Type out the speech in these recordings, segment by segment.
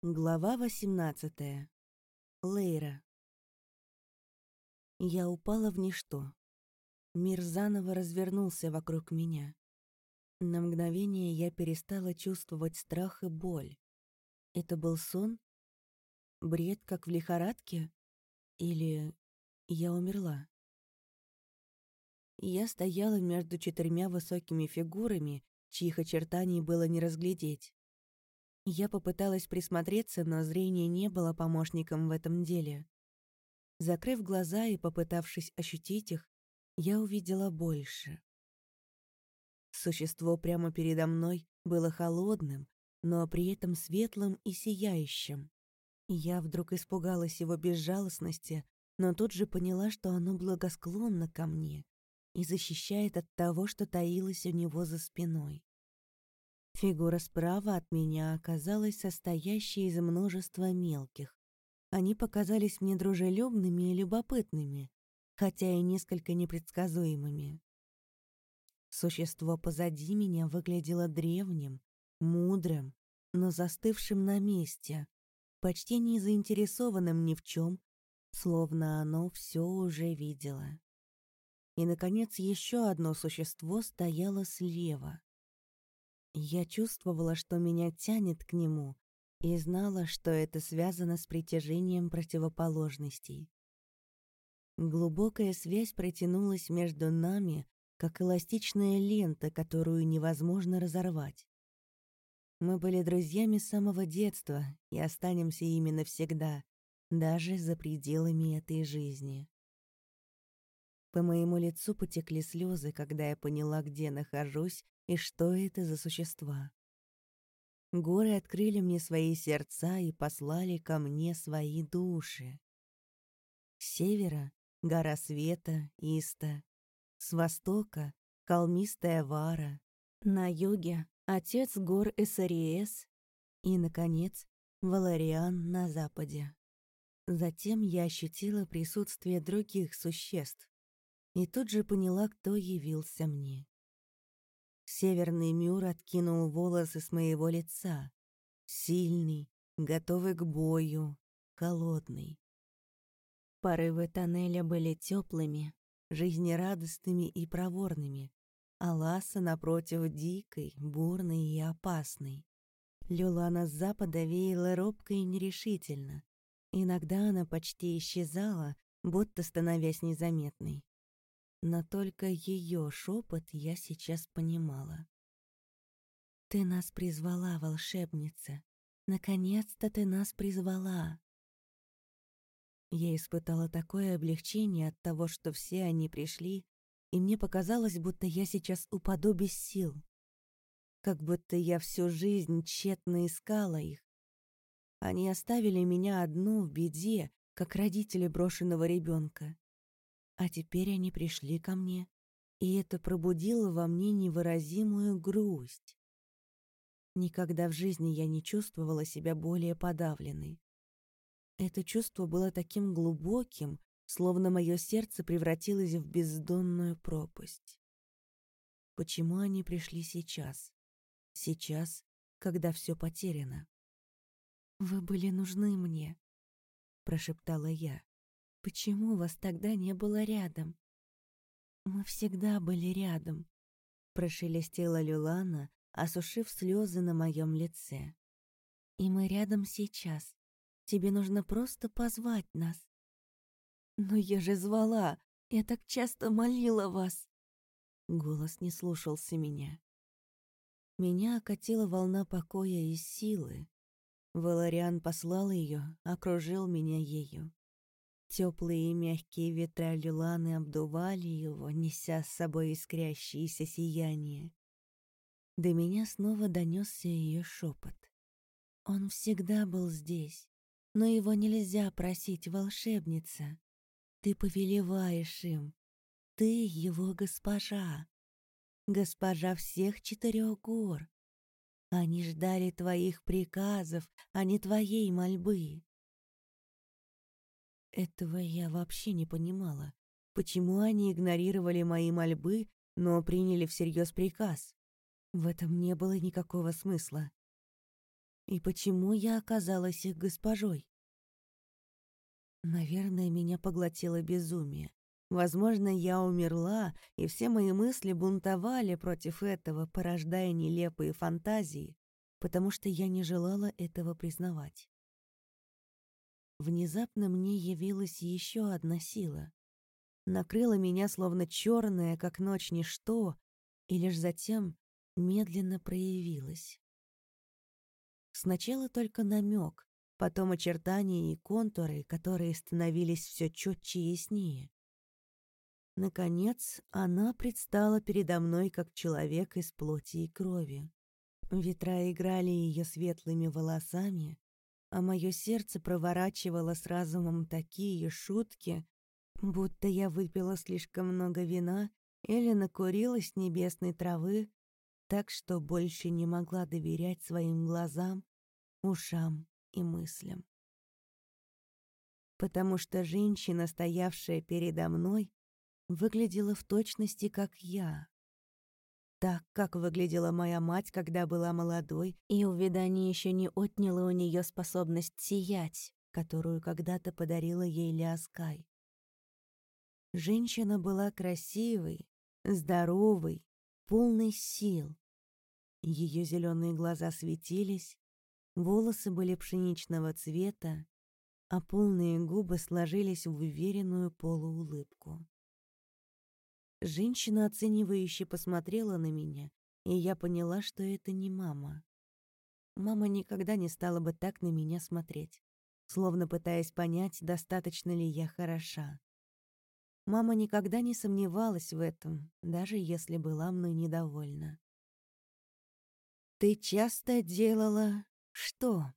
Глава 18. Лейра. Я упала в ничто. Мир заново развернулся вокруг меня. На мгновение я перестала чувствовать страх и боль. Это был сон? Бред, как в лихорадке? Или я умерла? Я стояла между четырьмя высокими фигурами, чьих очертаний было не разглядеть. Я попыталась присмотреться, но зрение не было помощником в этом деле. Закрыв глаза и попытавшись ощутить их, я увидела больше. Существо прямо передо мной было холодным, но при этом светлым и сияющим. Я вдруг испугалась его безжалостности, но тут же поняла, что оно благосклонно ко мне и защищает от того, что таилось у него за спиной. Фигура справа от меня оказалась состоящей из множества мелких. Они показались мне дружелюбными и любопытными, хотя и несколько непредсказуемыми. Существо позади меня выглядело древним, мудрым, но застывшим на месте, почти не заинтересованным ни в чем, словно оно все уже видело. И, наконец, еще одно существо стояло слева. Я чувствовала, что меня тянет к нему, и знала, что это связано с притяжением противоположностей. Глубокая связь протянулась между нами, как эластичная лента, которую невозможно разорвать. Мы были друзьями с самого детства и останемся ими навсегда, даже за пределами этой жизни. По моему лицу потекли слезы, когда я поняла, где нахожусь и что это за существа. Горы открыли мне свои сердца и послали ко мне свои души. С севера — гора света, Иста. С востока — холмистая Вара. На юге — отец гор Эссариес. И, наконец, Валариан на западе. Затем я ощутила присутствие других существ и тут же поняла, кто явился мне. Северный Мюр откинул волосы с моего лица. Сильный, готовый к бою, холодный. Порывы тоннеля были теплыми, жизнерадостными и проворными, а Ласа, напротив, дикой, бурной и опасной. Люлана с запада веяла робко и нерешительно. Иногда она почти исчезала, будто становясь незаметной но только ее шепот я сейчас понимала. «Ты нас призвала, волшебница! Наконец-то ты нас призвала!» Я испытала такое облегчение от того, что все они пришли, и мне показалось, будто я сейчас упаду без сил. Как будто я всю жизнь тщетно искала их. Они оставили меня одну в беде, как родители брошенного ребенка. А теперь они пришли ко мне, и это пробудило во мне невыразимую грусть. Никогда в жизни я не чувствовала себя более подавленной. Это чувство было таким глубоким, словно мое сердце превратилось в бездонную пропасть. Почему они пришли сейчас? Сейчас, когда все потеряно. «Вы были нужны мне», — прошептала я. Почему вас тогда не было рядом? Мы всегда были рядом, прошелестела Люлана, осушив слезы на моем лице. И мы рядом сейчас. Тебе нужно просто позвать нас. Но я же звала, я так часто молила вас. Голос не слушался меня. Меня окатила волна покоя и силы. Валариан послал ее, окружил меня ею. Теплые и мягкие ветра люланы обдували его, неся с собой искрящееся сияние. До меня снова донесся ее шепот. Он всегда был здесь, но его нельзя просить, волшебница. Ты повелеваешь им. Ты его госпожа. Госпожа всех четырех гор. Они ждали твоих приказов, а не твоей мольбы. Этого я вообще не понимала. Почему они игнорировали мои мольбы, но приняли всерьез приказ? В этом не было никакого смысла. И почему я оказалась их госпожой? Наверное, меня поглотило безумие. Возможно, я умерла, и все мои мысли бунтовали против этого, порождая нелепые фантазии, потому что я не желала этого признавать. Внезапно мне явилась еще одна сила. Накрыла меня словно черное, как ночь ничто, и лишь затем медленно проявилась. Сначала только намек, потом очертания и контуры, которые становились все четче и яснее. Наконец, она предстала передо мной как человек из плоти и крови. Ветра играли ее светлыми волосами, а мое сердце проворачивало с разумом такие шутки, будто я выпила слишком много вина или накурилась небесной травы, так что больше не могла доверять своим глазам, ушам и мыслям. Потому что женщина, стоявшая передо мной, выглядела в точности, как я. Так, как выглядела моя мать, когда была молодой, и увядание еще не отняло у нее способность сиять, которую когда-то подарила ей Ляскай. Женщина была красивой, здоровой, полной сил. Ее зеленые глаза светились, волосы были пшеничного цвета, а полные губы сложились в уверенную полуулыбку. Женщина оценивающе посмотрела на меня, и я поняла, что это не мама. Мама никогда не стала бы так на меня смотреть, словно пытаясь понять, достаточно ли я хороша. Мама никогда не сомневалась в этом, даже если была мной недовольна. «Ты часто делала что?»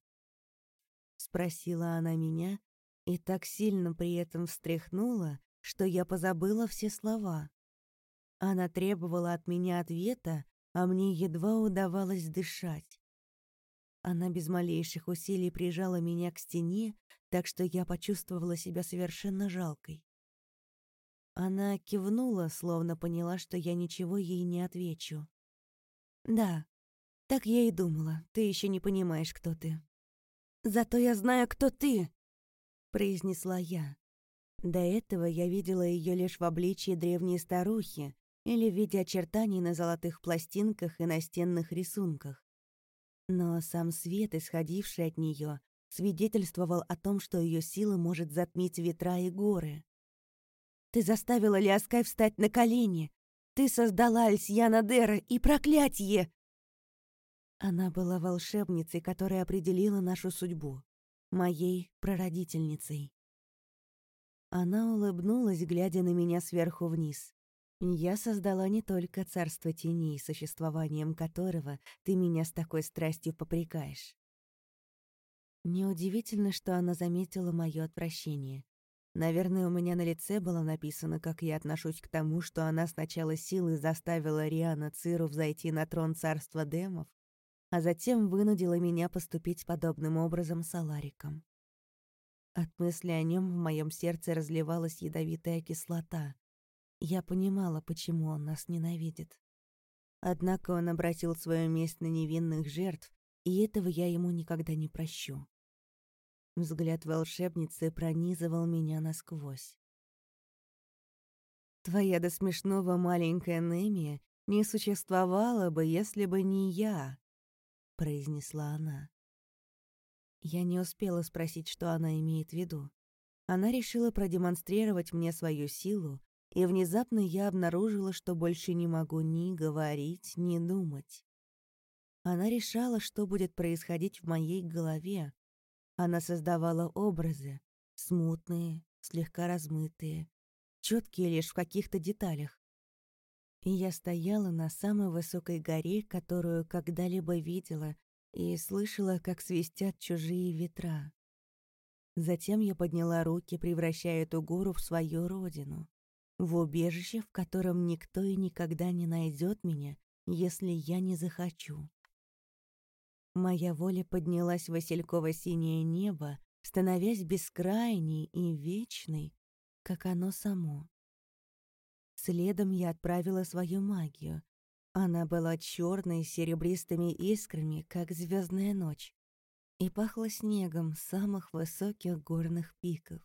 — спросила она меня и так сильно при этом встряхнула, что я позабыла все слова. Она требовала от меня ответа, а мне едва удавалось дышать. Она без малейших усилий прижала меня к стене, так что я почувствовала себя совершенно жалкой. Она кивнула, словно поняла, что я ничего ей не отвечу. «Да, так я и думала, ты еще не понимаешь, кто ты». «Зато я знаю, кто ты!» — произнесла я. До этого я видела ее лишь в обличии древней старухи, или в виде очертаний на золотых пластинках и настенных рисунках. Но сам свет, исходивший от нее, свидетельствовал о том, что ее сила может затмить ветра и горы. «Ты заставила Лиаскай встать на колени! Ты создала Альсьяна Дера и проклятье!» Она была волшебницей, которая определила нашу судьбу, моей прародительницей. Она улыбнулась, глядя на меня сверху вниз. Я создала не только царство теней, существованием которого ты меня с такой страстью попрекаешь. Неудивительно, что она заметила мое отвращение. Наверное, у меня на лице было написано, как я отношусь к тому, что она сначала силой заставила Риана Циру взойти на трон царства демов, а затем вынудила меня поступить подобным образом с Алариком. От мысли о нем в моем сердце разливалась ядовитая кислота, я понимала, почему он нас ненавидит. Однако он обратил свою месть на невинных жертв, и этого я ему никогда не прощу. Взгляд волшебницы пронизывал меня насквозь. «Твоя до смешного маленькая Немия не существовала бы, если бы не я», — произнесла она. Я не успела спросить, что она имеет в виду. Она решила продемонстрировать мне свою силу, и внезапно я обнаружила, что больше не могу ни говорить, ни думать. Она решала, что будет происходить в моей голове. Она создавала образы, смутные, слегка размытые, четкие лишь в каких-то деталях. И я стояла на самой высокой горе, которую когда-либо видела, и слышала, как свистят чужие ветра. Затем я подняла руки, превращая эту гору в свою родину в убежище, в котором никто и никогда не найдет меня, если я не захочу. Моя воля поднялась в васильково-синее небо, становясь бескрайней и вечной, как оно само. Следом я отправила свою магию. Она была черной с серебристыми искрами, как звездная ночь, и пахло снегом самых высоких горных пиков.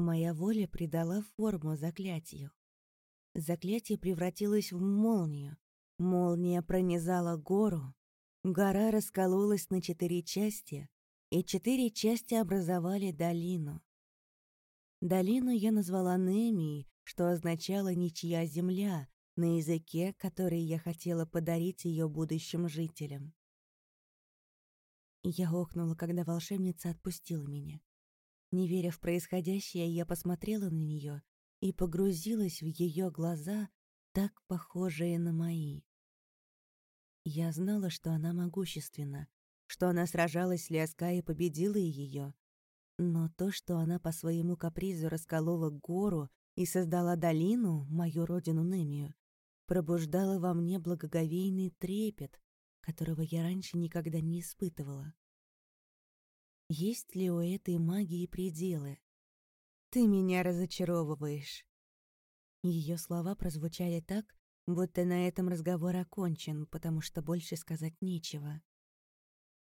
Моя воля придала форму заклятию. Заклятие превратилось в молнию. Молния пронизала гору. Гора раскололась на четыре части, и четыре части образовали долину. Долину я назвала Немией, что означало «ничья земля», на языке, который я хотела подарить ее будущим жителям. Я охнула, когда волшебница отпустила меня. Не веря в происходящее, я посмотрела на нее и погрузилась в ее глаза, так похожие на мои. Я знала, что она могущественна, что она сражалась с Лиаска и победила ее, но то, что она по своему капризу расколола гору и создала долину, мою родину Немию, пробуждало во мне благоговейный трепет, которого я раньше никогда не испытывала. Есть ли у этой магии пределы? Ты меня разочаровываешь. Ее слова прозвучали так, будто на этом разговор окончен, потому что больше сказать нечего.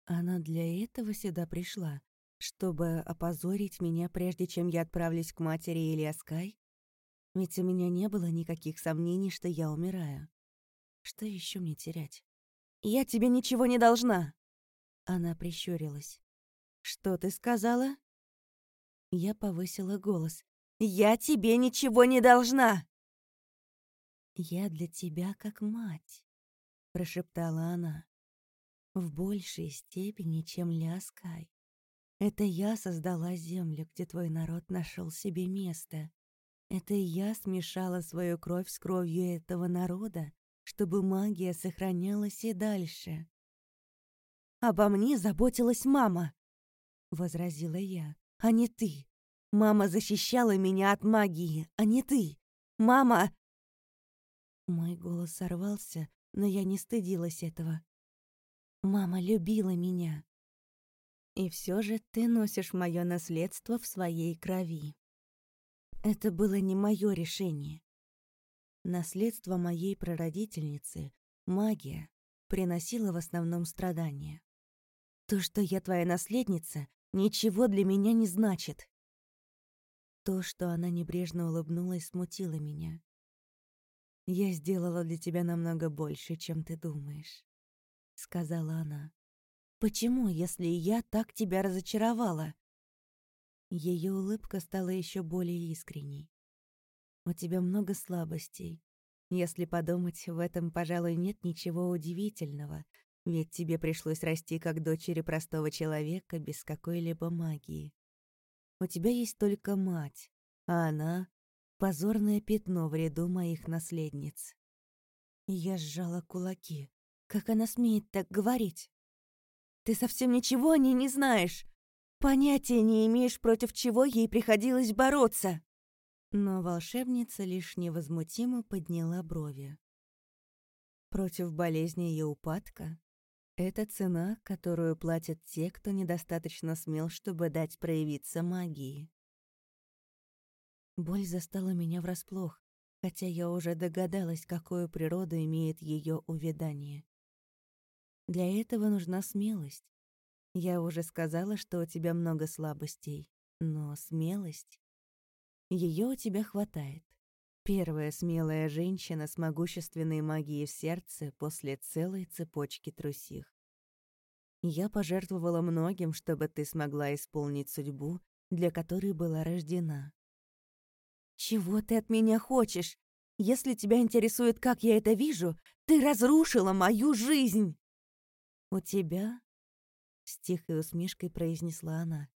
Она для этого сюда пришла, чтобы опозорить меня, прежде чем я отправлюсь к матери Илиаскай? Ведь у меня не было никаких сомнений, что я умираю. Что еще мне терять? «Я тебе ничего не должна!» Она прищурилась. «Что ты сказала?» Я повысила голос. «Я тебе ничего не должна!» «Я для тебя как мать», — прошептала она. «В большей степени, чем Ляскай. Это я создала землю, где твой народ нашел себе место. Это я смешала свою кровь с кровью этого народа, чтобы магия сохранялась и дальше. «Обо мне заботилась мама», — возразила я, — «а не ты. Мама защищала меня от магии, а не ты. Мама...» Мой голос сорвался, но я не стыдилась этого. «Мама любила меня. И все же ты носишь мое наследство в своей крови». Это было не мое решение. Наследство моей прародительницы, магия, приносила в основном страдания. То, что я твоя наследница, ничего для меня не значит. То, что она небрежно улыбнулась, смутило меня. «Я сделала для тебя намного больше, чем ты думаешь», — сказала она. «Почему, если я так тебя разочаровала?» Ее улыбка стала еще более искренней. «У тебя много слабостей. Если подумать, в этом, пожалуй, нет ничего удивительного, ведь тебе пришлось расти как дочери простого человека без какой-либо магии. У тебя есть только мать, а она — позорное пятно в ряду моих наследниц». Я сжала кулаки. Как она смеет так говорить? «Ты совсем ничего о ней не знаешь!» Понятия не имеешь, против чего ей приходилось бороться. Но волшебница лишь невозмутимо подняла брови. Против болезни и упадка — это цена, которую платят те, кто недостаточно смел, чтобы дать проявиться магии. Боль застала меня врасплох, хотя я уже догадалась, какую природу имеет ее увядание. Для этого нужна смелость, я уже сказала, что у тебя много слабостей, но смелость... Ее у тебя хватает. Первая смелая женщина с могущественной магией в сердце после целой цепочки трусих. Я пожертвовала многим, чтобы ты смогла исполнить судьбу, для которой была рождена. «Чего ты от меня хочешь? Если тебя интересует, как я это вижу, ты разрушила мою жизнь!» «У тебя с тихой усмешкой произнесла она.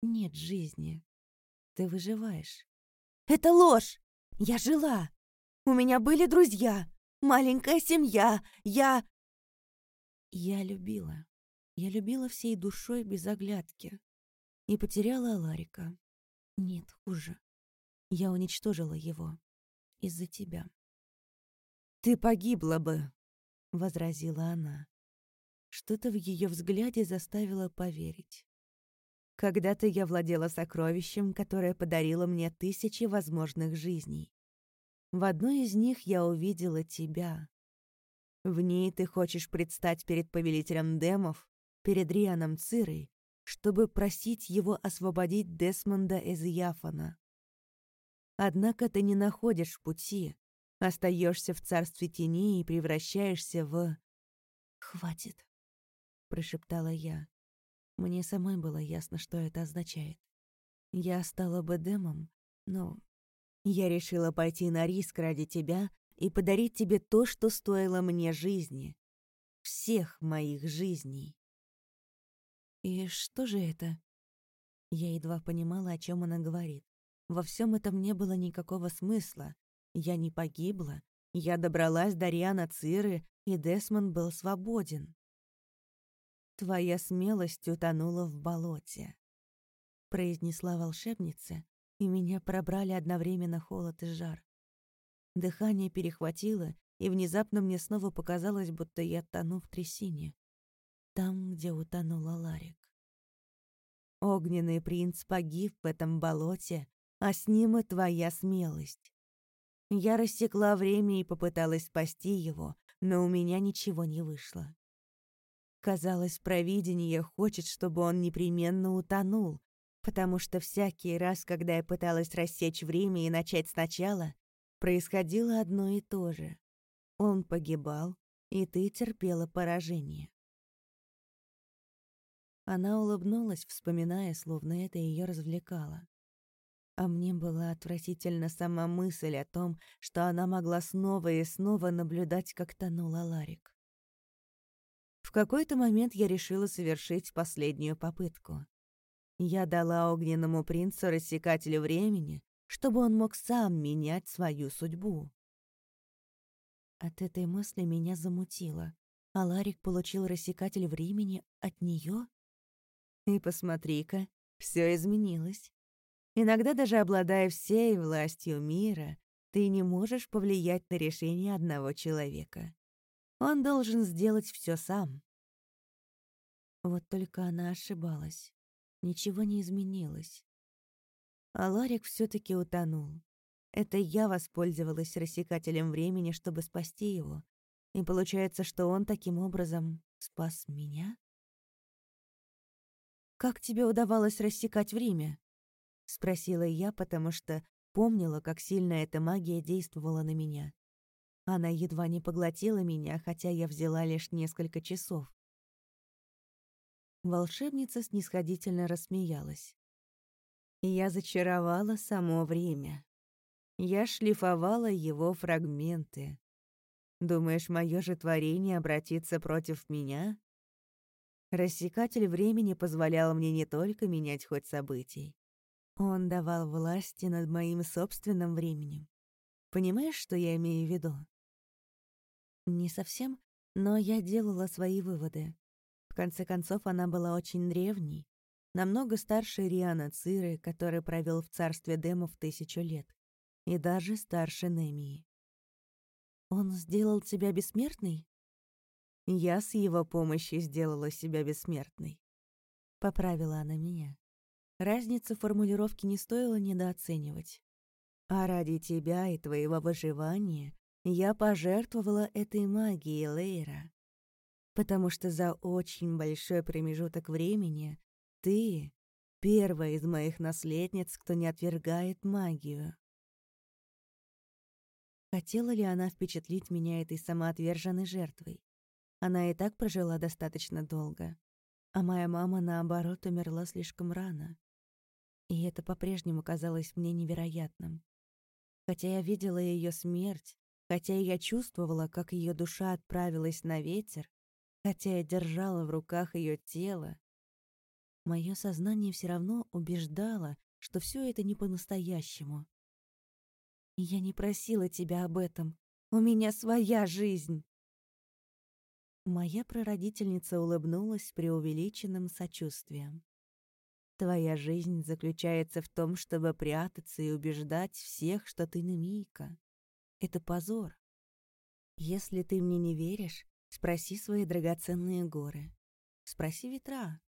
«Нет жизни. Ты выживаешь». «Это ложь! Я жила! У меня были друзья, маленькая семья, я...» Я любила. Я любила всей душой без оглядки. И потеряла Аларика. Нет, хуже. Я уничтожила его. Из-за тебя. «Ты погибла бы», — возразила она. Что-то в ее взгляде заставило поверить. Когда-то я владела сокровищем, которое подарило мне тысячи возможных жизней. В одной из них я увидела тебя. В ней ты хочешь предстать перед повелителем демов, перед Рианом Цирой, чтобы просить его освободить Десмонда из Яфана. Однако ты не находишь пути, остаешься в царстве теней и превращаешься в... «Хватит», — прошептала я. Мне самой было ясно, что это означает. Я стала бы демом, но я решила пойти на риск ради тебя и подарить тебе то, что стоило мне жизни. Всех моих жизней. И что же это? Я едва понимала, о чем она говорит. Во всем этом не было никакого смысла. Я не погибла. Я добралась до Риана Циры, и Десмон был свободен. Твоя смелость утонула в болоте, произнесла волшебница, и меня пробрали одновременно холод и жар. Дыхание перехватило, и внезапно мне снова показалось, будто я тону в трясине. Там, где утонула Ларик. Огненный принц погиб в этом болоте, а с ним и твоя смелость. Я рассекла время и попыталась спасти его, но у меня ничего не вышло. Казалось, провидение хочет, чтобы он непременно утонул, потому что всякий раз, когда я пыталась рассечь время и начать сначала, происходило одно и то же. Он погибал, и ты терпела поражение. Она улыбнулась, вспоминая, словно это ее развлекало. А мне была отвратительна сама мысль о том, что она могла снова и снова наблюдать, как тонула Ларик. В какой-то момент я решила совершить последнюю попытку. Я дала огненному принцу рассекателю времени, чтобы он мог сам менять свою судьбу. От этой мысли меня замутило. А Ларик получил рассекатель времени от нее? И посмотри-ка, все изменилось. Иногда даже обладая всей властью мира, ты не можешь повлиять на решение одного человека. Он должен сделать все сам. Вот только она ошибалась. Ничего не изменилось. А Ларик все таки утонул. Это я воспользовалась рассекателем времени, чтобы спасти его. И получается, что он таким образом спас меня? «Как тебе удавалось рассекать время?» — спросила я, потому что помнила, как сильно эта магия действовала на меня. Она едва не поглотила меня, хотя я взяла лишь несколько часов. Волшебница снисходительно рассмеялась. Я зачаровала само время. Я шлифовала его фрагменты. Думаешь, мое же творение обратится против меня? Рассекатель времени позволял мне не только менять ход событий. Он давал власти над моим собственным временем. Понимаешь, что я имею в виду? Не совсем, но я делала свои выводы. В конце концов, она была очень древней, намного старше Риана Циры, который провел в царстве демов тысячу лет, и даже старше Немии. «Он сделал тебя бессмертной?» Я с его помощью сделала себя бессмертной. Поправила она меня. Разницу формулировки не стоило недооценивать. А ради тебя и твоего выживания я пожертвовала этой магией Лейра. Потому что за очень большой промежуток времени ты — первая из моих наследниц, кто не отвергает магию. Хотела ли она впечатлить меня этой самоотверженной жертвой? Она и так прожила достаточно долго. А моя мама, наоборот, умерла слишком рано. И это по-прежнему казалось мне невероятным. Хотя я видела ее смерть, хотя я чувствовала, как ее душа отправилась на ветер, хотя я держала в руках ее тело, мое сознание все равно убеждало, что все это не по-настоящему. Я не просила тебя об этом. У меня своя жизнь. Моя прародительница улыбнулась с преувеличенным сочувствием. Твоя жизнь заключается в том, чтобы прятаться и убеждать всех, что ты Немийка. Это позор. Если ты мне не веришь, спроси свои драгоценные горы. Спроси ветра.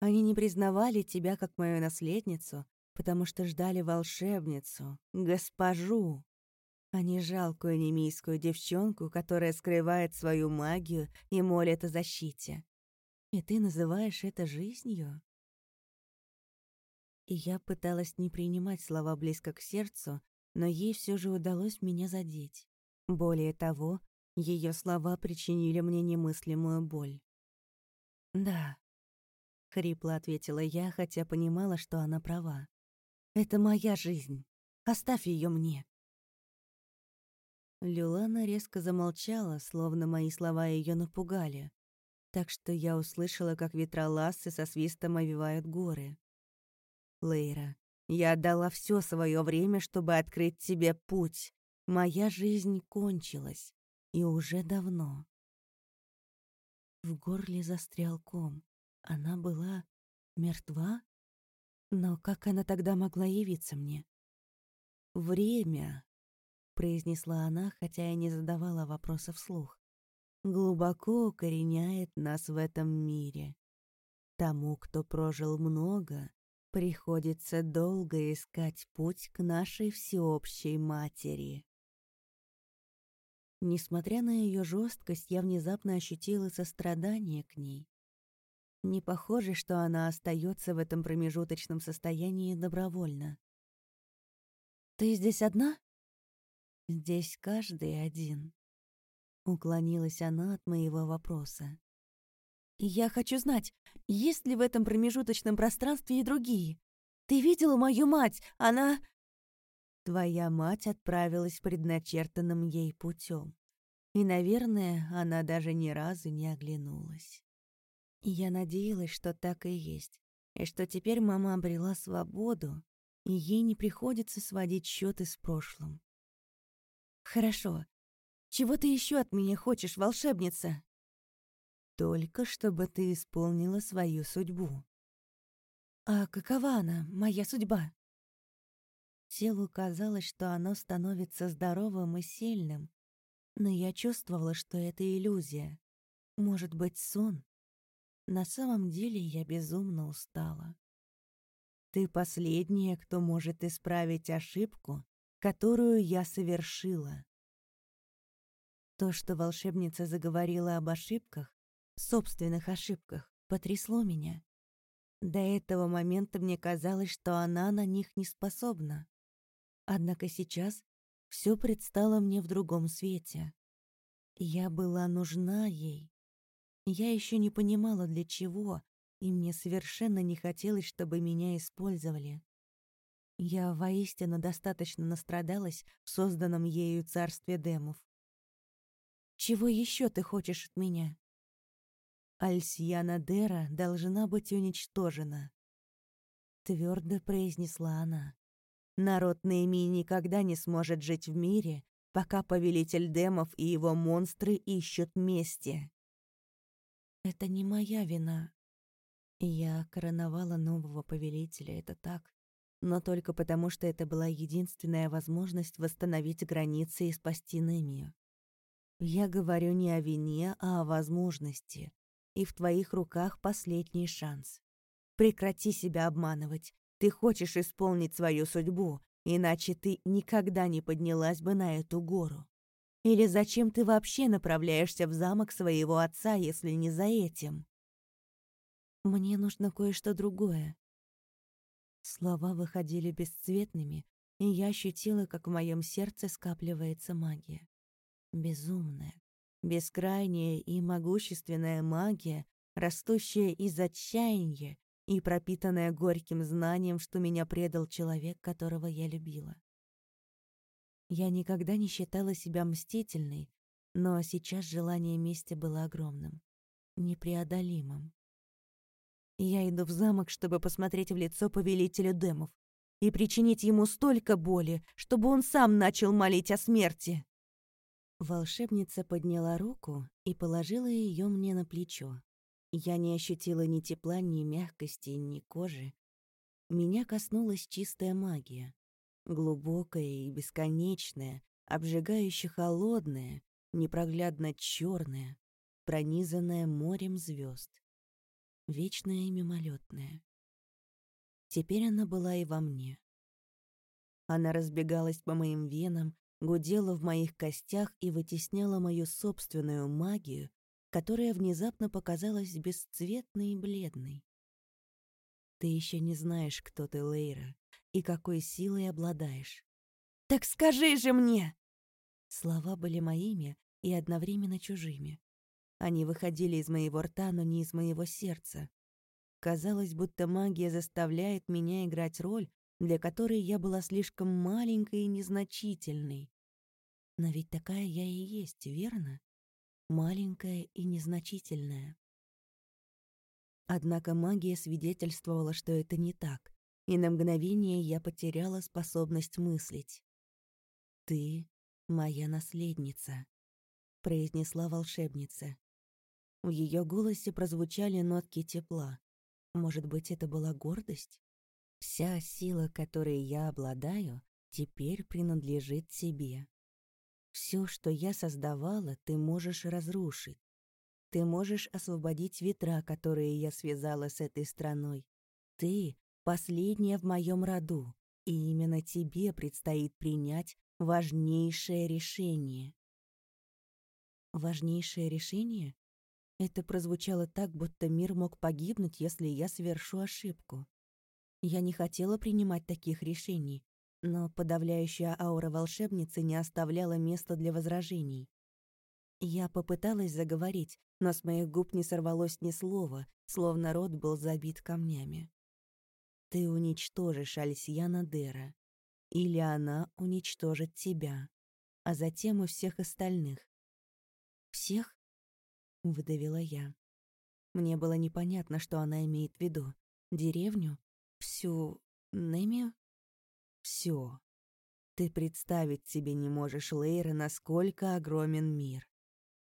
Они не признавали тебя как мою наследницу, потому что ждали волшебницу, госпожу а не жалкую немийскую девчонку, которая скрывает свою магию и молит о защите. И ты называешь это жизнью? И я пыталась не принимать слова близко к сердцу, но ей все же удалось меня задеть. Более того, ее слова причинили мне немыслимую боль. «Да», — хрипло ответила я, хотя понимала, что она права. «Это моя жизнь. Оставь ее мне». Люлана резко замолчала, словно мои слова ее напугали, так что я услышала, как ветра лассы со свистом овивают горы. «Лейра, я отдала все свое время, чтобы открыть тебе путь. Моя жизнь кончилась. И уже давно». В горле застрял ком. Она была мертва? Но как она тогда могла явиться мне? «Время», — произнесла она, хотя и не задавала вопроса вслух, «глубоко укореняет нас в этом мире. Тому, кто прожил много, приходится долго искать путь к нашей всеобщей матери». Несмотря на ее жесткость, я внезапно ощутила сострадание к ней. Не похоже, что она остается в этом промежуточном состоянии добровольно. «Ты здесь одна?» «Здесь каждый один», — уклонилась она от моего вопроса. «Я хочу знать, есть ли в этом промежуточном пространстве и другие? Ты видела мою мать? Она...» Твоя мать отправилась предначертанным ей путем. И, наверное, она даже ни разу не оглянулась. Я надеялась, что так и есть, и что теперь мама обрела свободу, и ей не приходится сводить счеты с прошлым. «Хорошо. Чего ты еще от меня хочешь, волшебница?» «Только чтобы ты исполнила свою судьбу». «А какова она, моя судьба?» Телу казалось, что оно становится здоровым и сильным, но я чувствовала, что это иллюзия. Может быть, сон? На самом деле я безумно устала. Ты последняя, кто может исправить ошибку, которую я совершила. То, что волшебница заговорила об ошибках, собственных ошибках, потрясло меня. До этого момента мне казалось, что она на них не способна. Однако сейчас все предстало мне в другом свете. Я была нужна ей. Я еще не понимала, для чего, и мне совершенно не хотелось, чтобы меня использовали. Я воистину достаточно настрадалась в созданном ею царстве демов. «Чего еще ты хочешь от меня?» «Альсьяна Дера должна быть уничтожена», — твердо произнесла она. «Народ Нейми никогда не сможет жить в мире, пока повелитель демов и его монстры ищут мести». Это не моя вина. Я короновала нового повелителя, это так. Но только потому, что это была единственная возможность восстановить границы и спасти Немию. Я говорю не о вине, а о возможности. И в твоих руках последний шанс. Прекрати себя обманывать. Ты хочешь исполнить свою судьбу, иначе ты никогда не поднялась бы на эту гору. Или зачем ты вообще направляешься в замок своего отца, если не за этим? Мне нужно кое-что другое. Слова выходили бесцветными, и я ощутила, как в моем сердце скапливается магия. Безумная, бескрайняя и могущественная магия, растущая из отчаяния и пропитанная горьким знанием, что меня предал человек, которого я любила. Я никогда не считала себя мстительной, но сейчас желание мести было огромным, непреодолимым. Я иду в замок, чтобы посмотреть в лицо повелителю демов и причинить ему столько боли, чтобы он сам начал молить о смерти. Волшебница подняла руку и положила ее мне на плечо. Я не ощутила ни тепла, ни мягкости, ни кожи. Меня коснулась чистая магия глубокое и бесконечное, обжигающе холодное, непроглядно черное, пронизанное морем звезд, вечное и мимолетное. Теперь она была и во мне. Она разбегалась по моим венам, гудела в моих костях и вытесняла мою собственную магию, которая внезапно показалась бесцветной и бледной. Ты еще не знаешь, кто ты, Лейра, и какой силой обладаешь. «Так скажи же мне!» Слова были моими и одновременно чужими. Они выходили из моего рта, но не из моего сердца. Казалось, будто магия заставляет меня играть роль, для которой я была слишком маленькой и незначительной. Но ведь такая я и есть, верно? Маленькая и незначительная. Однако магия свидетельствовала, что это не так, и на мгновение я потеряла способность мыслить. «Ты — моя наследница», — произнесла волшебница. В ее голосе прозвучали нотки тепла. Может быть, это была гордость? Вся сила, которой я обладаю, теперь принадлежит тебе. Все, что я создавала, ты можешь разрушить. Ты можешь освободить ветра, которые я связала с этой страной. Ты — последняя в моем роду, и именно тебе предстоит принять важнейшее решение. Важнейшее решение? Это прозвучало так, будто мир мог погибнуть, если я совершу ошибку. Я не хотела принимать таких решений, но подавляющая аура волшебницы не оставляла места для возражений. Я попыталась заговорить, но с моих губ не сорвалось ни слова, словно рот был забит камнями. «Ты уничтожишь Альсьяна Дера, или она уничтожит тебя, а затем и всех остальных». «Всех?» — выдавила я. Мне было непонятно, что она имеет в виду. Деревню? Всю Немию? Все. Ты представить себе не можешь, Лейра, насколько огромен мир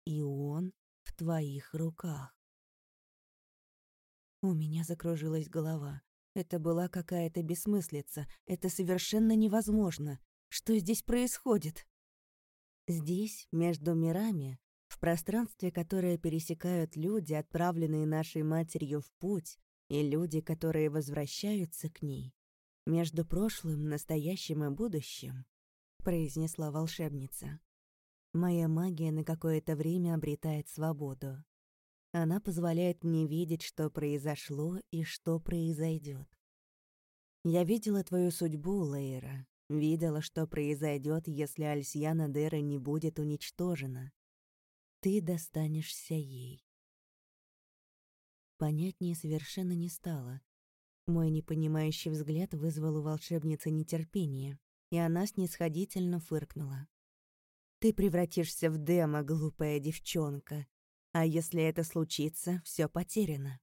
и он в твоих руках. У меня закружилась голова. Это была какая-то бессмыслица. Это совершенно невозможно. Что здесь происходит? Здесь, между мирами, в пространстве, которое пересекают люди, отправленные нашей матерью в путь, и люди, которые возвращаются к ней, между прошлым, настоящим и будущим, произнесла волшебница. Моя магия на какое-то время обретает свободу. Она позволяет мне видеть, что произошло и что произойдет. Я видела твою судьбу, Лейра. Видела, что произойдет, если Альсьяна Дера не будет уничтожена. Ты достанешься ей. Понятнее совершенно не стало. Мой непонимающий взгляд вызвал у волшебницы нетерпение, и она снисходительно фыркнула. Ты превратишься в демо, глупая девчонка. А если это случится, все потеряно.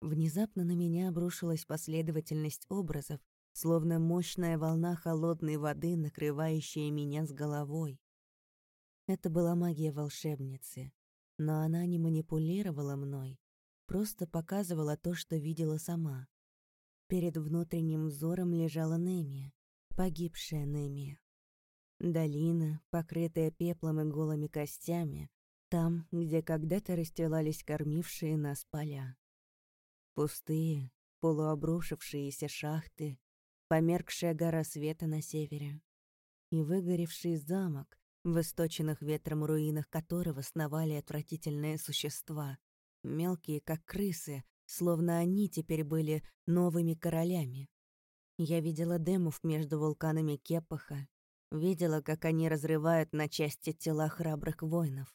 Внезапно на меня обрушилась последовательность образов, словно мощная волна холодной воды, накрывающая меня с головой. Это была магия волшебницы, но она не манипулировала мной, просто показывала то, что видела сама. Перед внутренним взором лежала Немия, погибшая Немия. Долина, покрытая пеплом и голыми костями, там, где когда-то расстилались кормившие нас поля. Пустые, полуобрушившиеся шахты, померкшая гора света на севере и выгоревший замок, в источенных ветром руинах которого сновали отвратительные существа, мелкие, как крысы, словно они теперь были новыми королями. Я видела демов между вулканами Кепаха Видела, как они разрывают на части тела храбрых воинов.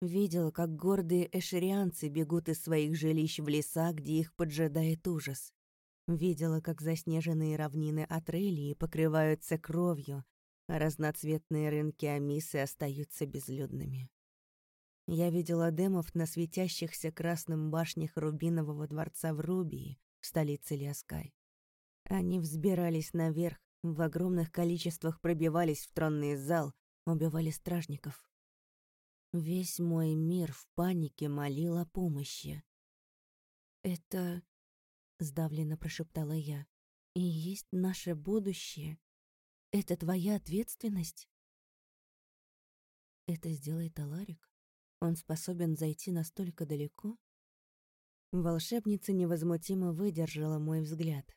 Видела, как гордые эшерианцы бегут из своих жилищ в леса, где их поджидает ужас. Видела, как заснеженные равнины Атрелии покрываются кровью, а разноцветные рынки Амисы остаются безлюдными. Я видела демов на светящихся красным башнях Рубинового дворца в Рубии, в столице Лиаскай. Они взбирались наверх, в огромных количествах пробивались в тронный зал, убивали стражников. Весь мой мир в панике молил о помощи. «Это...» — сдавленно прошептала я. «И есть наше будущее. Это твоя ответственность?» Это сделает Аларик? Он способен зайти настолько далеко? Волшебница невозмутимо выдержала мой взгляд.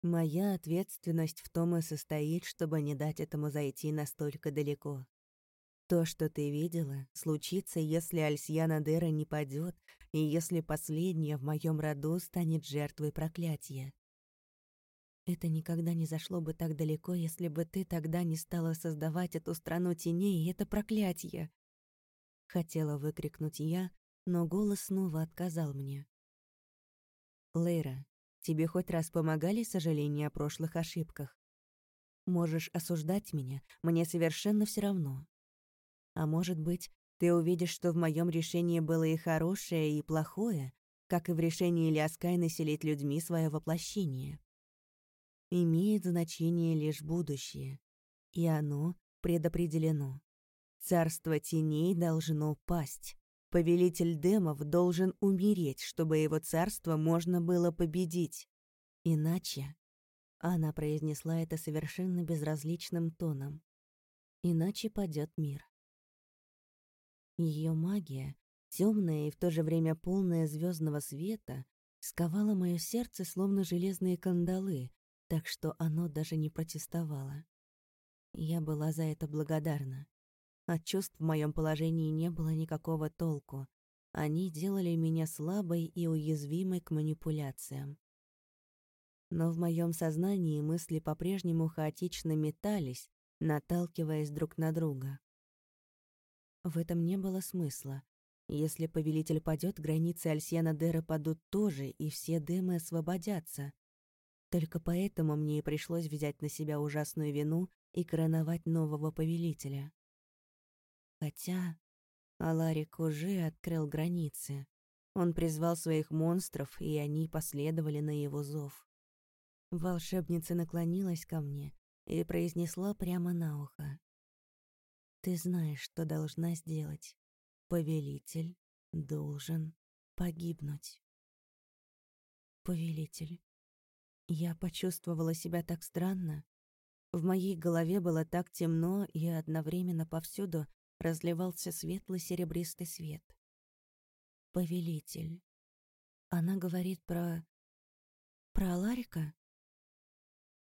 Моя ответственность в том и состоит, чтобы не дать этому зайти настолько далеко. То, что ты видела, случится, если Альсьяна Дера не падет, и если последняя в моем роду станет жертвой проклятия. Это никогда не зашло бы так далеко, если бы ты тогда не стала создавать эту страну теней и это проклятие. Хотела выкрикнуть я, но голос снова отказал мне. Лейра, тебе хоть раз помогали сожаления о прошлых ошибках? Можешь осуждать меня, мне совершенно все равно. А может быть, ты увидишь, что в моем решении было и хорошее, и плохое, как и в решении Ляскай населить людьми свое воплощение. Имеет значение лишь будущее, и оно предопределено. Царство теней должно пасть. Повелитель демов должен умереть, чтобы его царство можно было победить. Иначе... Она произнесла это совершенно безразличным тоном. Иначе падет мир. Ее магия, темная и в то же время полная звездного света, сковала мое сердце словно железные кандалы, так что оно даже не протестовало. Я была за это благодарна. От чувств в моем положении не было никакого толку. Они делали меня слабой и уязвимой к манипуляциям. Но в моем сознании мысли по-прежнему хаотично метались, наталкиваясь друг на друга. В этом не было смысла. Если повелитель падет, границы Альсьяна Дера падут тоже, и все демы освободятся. Только поэтому мне и пришлось взять на себя ужасную вину и короновать нового повелителя. Хотя Аларик уже открыл границы. Он призвал своих монстров, и они последовали на его зов. Волшебница наклонилась ко мне и произнесла прямо на ухо. Ты знаешь, что должна сделать. Повелитель должен погибнуть. Повелитель. Я почувствовала себя так странно. В моей голове было так темно, и одновременно повсюду разливался светлый серебристый свет. Повелитель. Она говорит про... про Аларика?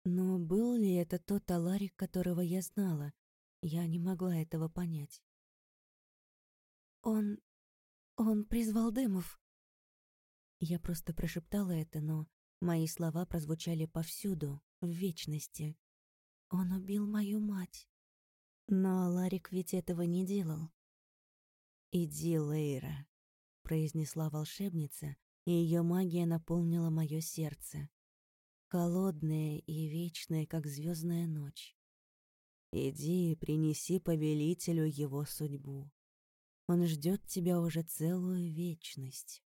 Но был ли это тот Аларик, которого я знала, я не могла этого понять. «Он... он призвал дымов». Я просто прошептала это, но мои слова прозвучали повсюду, в вечности. «Он убил мою мать». Но Ларик ведь этого не делал. «Иди, Лейра», — произнесла волшебница, и ее магия наполнила мое сердце. Холодное и вечное, как звездная ночь. Иди и принеси повелителю его судьбу. Он ждет тебя уже целую вечность.